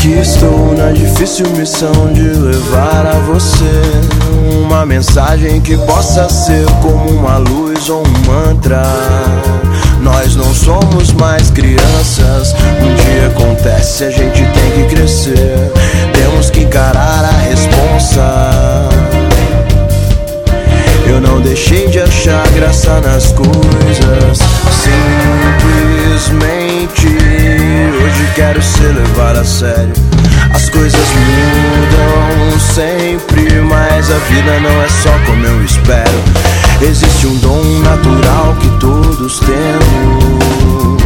Aqui estou na difícil missão de levar a você uma mensagem que possa ser como uma luz ou um mantra. Nós não somos mais crianças. Um dia acontece, a gente tem que crescer. Temos que encarar a responsa. Eu não deixei de achar graça nas coisas. Simplesmente hoje quero ser levado a sério. Vida não é só como eu espero. Existe um dom natural que todos temos.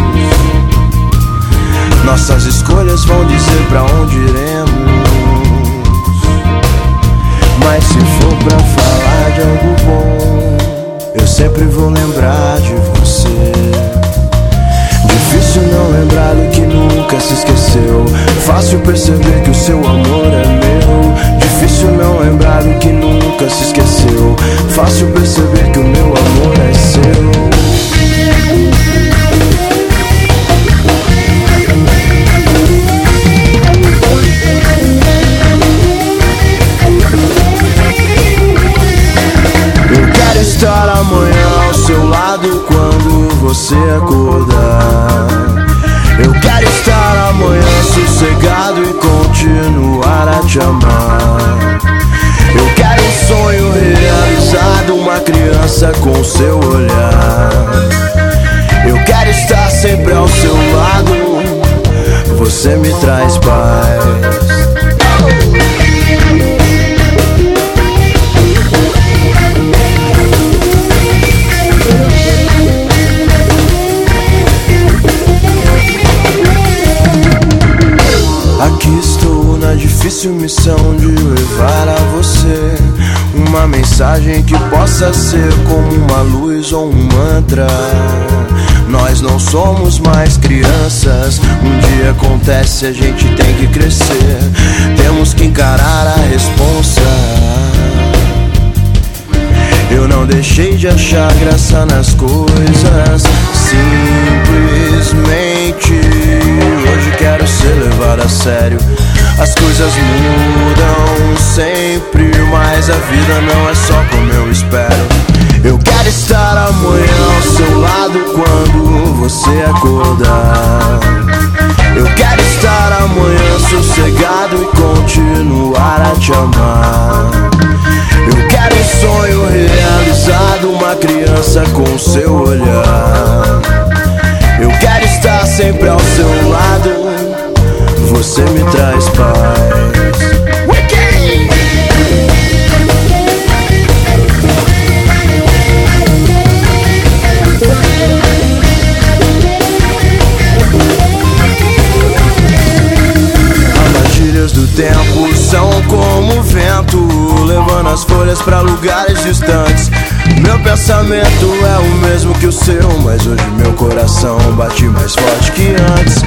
Nossas escolhas vão dizer pra onde iremos. Mas se for pra falar de algo bom, eu sempre vou lembrar de você. Difícil não lembrar do que nunca Fácil perceber que o meu amor é seu. Eu quero estar amanhã ao seu lado quando você acordar. Eu quero estar amanhã sossegado com seu olhar. Eu quero estar sempre ao seu lado, você me traz paz. Difícil missão de levar a você uma mensagem que possa ser como uma luz ou um mantra. Nós não somos mais crianças. Um dia acontece, a gente tem que crescer. Temos que encarar a responsa. Eu não deixei de achar graça nas coisas. Simplesmente hoje quero ser levado a sério. As coisas mudam sempre, mas a vida não é só como eu espero. Eu quero estar amanhã ao seu lado quando você acordar. Eu quero estar amanhã sossegado e continuar a te amar. Eu quero um sonho realizado, uma criança com seu olhar. Você me traz paz. Do tempo são como o vento, levando as folhas pra lugares distantes. Meu pensamento é o mesmo que o seu, mas hoje meu coração bate mais forte que antes.